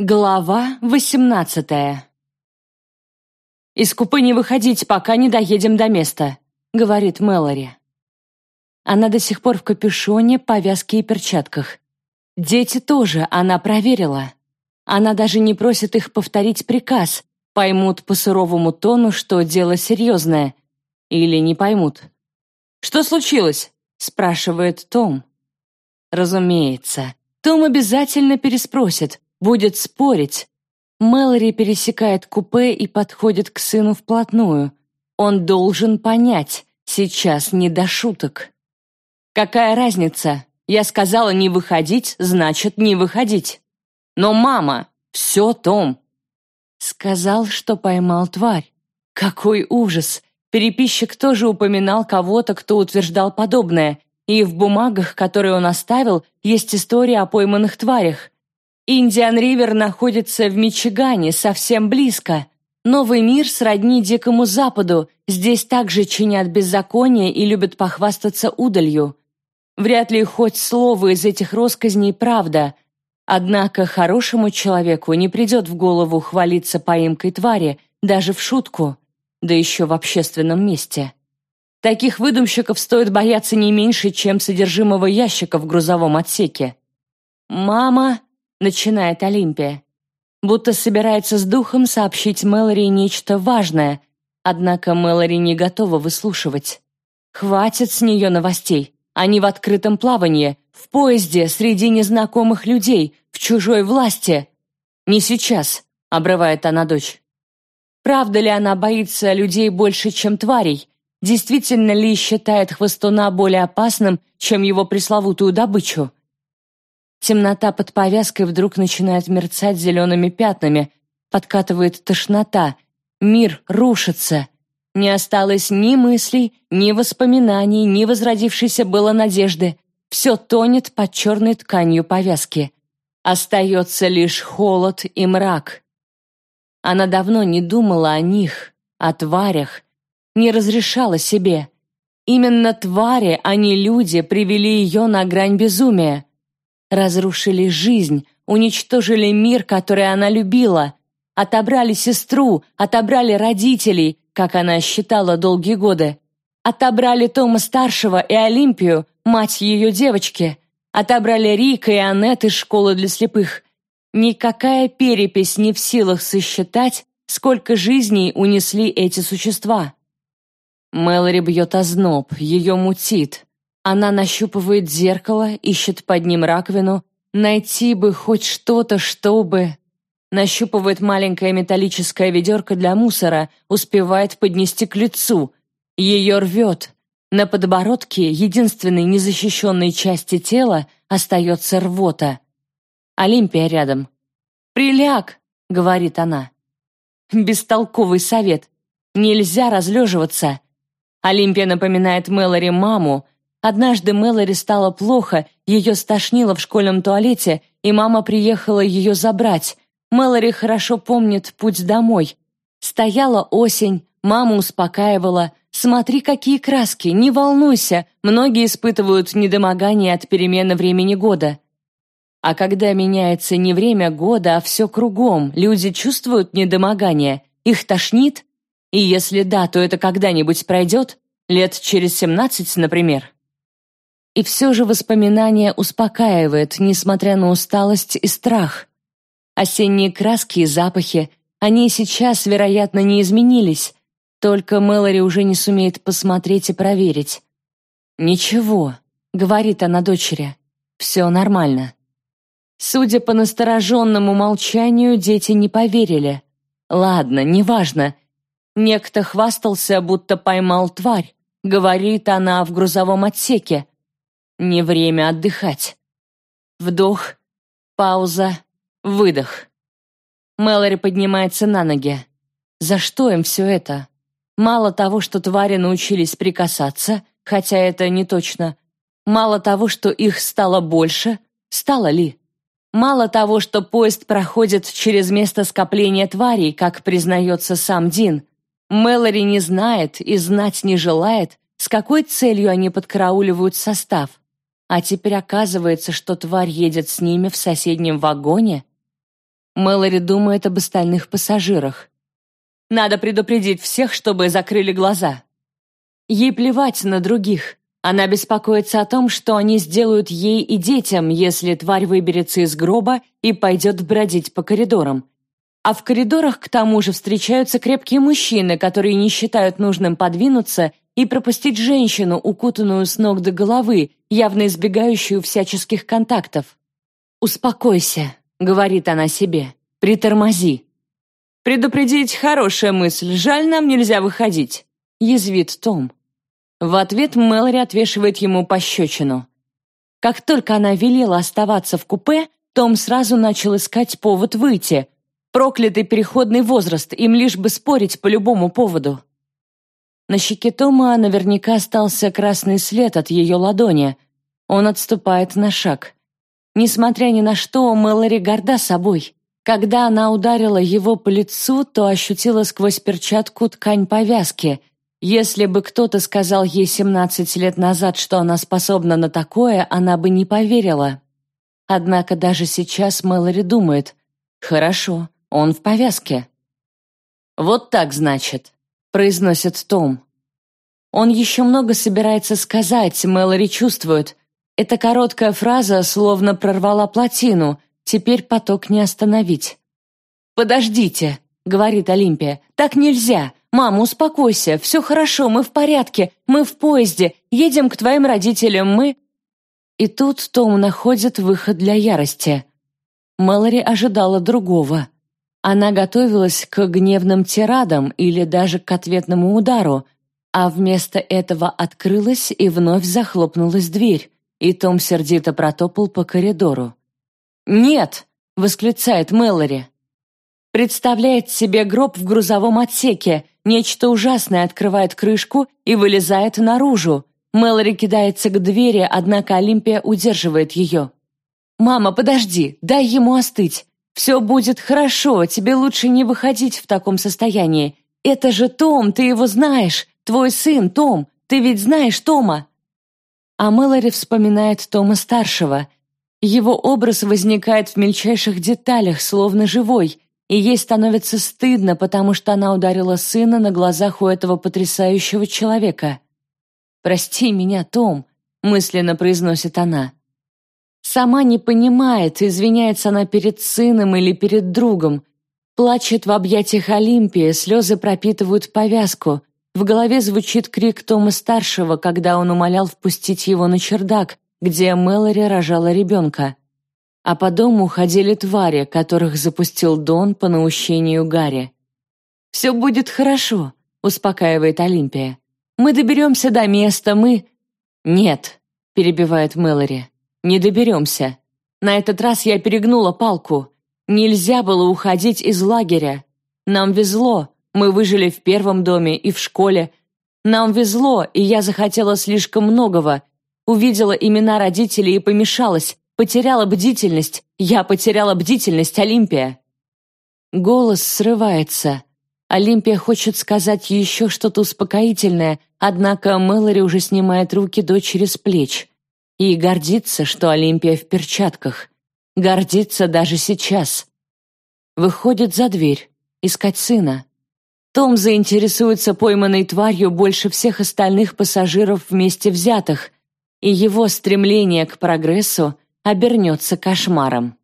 Глава восемнадцатая «Из купе не выходить, пока не доедем до места», — говорит Мэлори. Она до сих пор в капюшоне, повязке и перчатках. Дети тоже она проверила. Она даже не просит их повторить приказ, поймут по суровому тону, что дело серьезное. Или не поймут. «Что случилось?» — спрашивает Том. Разумеется, Том обязательно переспросит, будет спорить. Мэлори пересекает купе и подходит к сыну вплотную. Он должен понять, сейчас не до шуток. Какая разница? Я сказала не выходить, значит не выходить. Но мама, все, Том. Сказал, что поймал тварь. Какой ужас! Переписчик тоже упоминал кого-то, кто утверждал подобное, и в бумагах, которые он оставил, есть история о пойманных тварях. Индиан-Ривер находится в Мичигане, совсем близко. Новый мир сродни Дикому Западу, здесь также чинят беззаконие и любят похвастаться удалью. Вряд ли хоть слово из этих россказней правда. Однако хорошему человеку не придет в голову хвалиться поимкой твари, даже в шутку, да еще в общественном месте. Таких выдумщиков стоит бояться не меньше, чем содержимого ящика в грузовом отсеке. «Мама», — начинает Олимпия, будто собирается с духом сообщить Мэлори нечто важное, однако Мэлори не готова выслушивать. Хватит с нее новостей. Они в открытом плавании, в поезде, среди незнакомых людей, в чужой власти. «Не сейчас», — обрывает она дочь. Правда ли она боится людей больше, чем тварей? Действительно ли считает хвостуна более опасным, чем его пресловутую добычу? Темнота под повязкой вдруг начинает мерцать зелеными пятнами, подкатывает тошнота, мир рушится. Не осталось ни мыслей, ни воспоминаний, ни возродившейся было надежды. Все тонет под черной тканью повязки. Остается лишь холод и мрак. Она давно не думала о них, о тварях, не разрешала себе. Именно твари, а не люди, привели ее на грань безумия. Разрушили жизнь, уничтожили мир, который она любила, отобрали сестру, отобрали родителей, как она считала долгие годы, отобрали Тома-старшего и Олимпию, мать ее девочки, отобрали Рика и Аннет из школы для слепых. Никакая перепись не в силах сосчитать, сколько жизней унесли эти существа. Мэлори бьет озноб, ее мутит. Она нащупывает зеркало, ищет под ним раковину. Найти бы хоть что-то, чтобы... Нащупывает маленькое металлическое ведерко для мусора, успевает поднести к лицу. Ее рвет. На подбородке, единственной незащищенной части тела, остается рвота. Олимпия рядом. «Приляг!» — говорит она. Бестолковый совет. Нельзя разлеживаться. Олимпия напоминает Мэлори маму. Однажды Мэлори стало плохо, ее стошнило в школьном туалете, и мама приехала ее забрать. Мэлори хорошо помнит путь домой. Стояла осень, мама успокаивала. «Смотри, какие краски, не волнуйся, многие испытывают недомогание от перемены времени года». А когда меняется не время года, а все кругом, люди чувствуют недомогание, их тошнит, и если да, то это когда-нибудь пройдет? Лет через семнадцать, например? И все же воспоминание успокаивает, несмотря на усталость и страх. Осенние краски и запахи, они сейчас, вероятно, не изменились, только Мэлори уже не сумеет посмотреть и проверить. «Ничего», — говорит она дочери, — «все нормально». Судя по настороженному молчанию, дети не поверили. Ладно, неважно, Некто хвастался, будто поймал тварь. Говорит она в грузовом отсеке. Не время отдыхать. Вдох, пауза, выдох. Мэлори поднимается на ноги. За что им все это? Мало того, что твари научились прикасаться, хотя это не точно. Мало того, что их стало больше, стало ли? Мало того, что поезд проходит через место скопления тварей, как признается сам Дин, Мэлори не знает и знать не желает, с какой целью они подкарауливают состав. А теперь оказывается, что тварь едет с ними в соседнем вагоне. Мэлори думает об остальных пассажирах. Надо предупредить всех, чтобы закрыли глаза. Ей плевать на других. Она беспокоится о том, что они сделают ей и детям, если тварь выберется из гроба и пойдет бродить по коридорам. А в коридорах к тому же встречаются крепкие мужчины, которые не считают нужным подвинуться и пропустить женщину, укутанную с ног до головы, явно избегающую всяческих контактов. «Успокойся», — говорит она себе, — «притормози». «Предупредить — хорошая мысль, жаль, нам нельзя выходить», — язвит Том. В ответ Мэлори отвешивает ему пощечину. Как только она велела оставаться в купе, Том сразу начал искать повод выйти. Проклятый переходный возраст, им лишь бы спорить по любому поводу. На щеке Тома наверняка остался красный след от ее ладони. Он отступает на шаг. Несмотря ни на что, Мэлори горда собой. Когда она ударила его по лицу, то ощутила сквозь перчатку ткань повязки. Если бы кто-то сказал ей 17 лет назад, что она способна на такое, она бы не поверила. Однако даже сейчас Мэлори думает, «Хорошо, он в повязке». «Вот так, значит», — произносит Том. Он еще много собирается сказать, Мэлори чувствует. Эта короткая фраза словно прорвала плотину — Теперь поток не остановить. «Подождите», — говорит Олимпия, — «так нельзя. Мама, успокойся, все хорошо, мы в порядке, мы в поезде, едем к твоим родителям, мы...» И тут Том находит выход для ярости. Мэлори ожидала другого. Она готовилась к гневным тирадам или даже к ответному удару, а вместо этого открылась и вновь захлопнулась дверь, и Том сердито протопал по коридору. «Нет!» — восклицает Мэлори. Представляет себе гроб в грузовом отсеке, нечто ужасное открывает крышку и вылезает наружу. Мэлори кидается к двери, однако Олимпия удерживает ее. «Мама, подожди, дай ему остыть. Все будет хорошо, тебе лучше не выходить в таком состоянии. Это же Том, ты его знаешь, твой сын Том, ты ведь знаешь Тома». А Мэлори вспоминает Тома-старшего — его образ возникает в мельчайших деталях, словно живой, и ей становится стыдно, потому что она ударила сына на глазах у этого потрясающего человека. «Прости меня, Том», — мысленно произносит она. Сама не понимает, извиняется она перед сыном или перед другом. Плачет в объятиях Олимпии, слезы пропитывают повязку. В голове звучит крик Тома-старшего, когда он умолял впустить его на чердак, где Мэлори рожала ребенка. А по дому ходили твари, которых запустил Дон по наущению Гарри. «Все будет хорошо», — успокаивает Олимпия. «Мы доберемся до места, мы...» «Нет», — перебивает Мэлори, — «не доберемся. На этот раз я перегнула палку. Нельзя было уходить из лагеря. Нам везло, мы выжили в первом доме и в школе. Нам везло, и я захотела слишком многого, Увидела имена родителей и помешалась, потеряла бдительность. Я потеряла бдительность, Олимпия. Голос срывается. Олимпия хочет сказать еще что-то успокоительное, однако Мэлори уже снимает руки дочери с плеч. И гордится, что Олимпия в перчатках. Гордится даже сейчас. Выходит за дверь. Искать сына. Том заинтересуется пойманной тварью больше всех остальных пассажиров вместе взятых, и его стремление к прогрессу обернется кошмаром.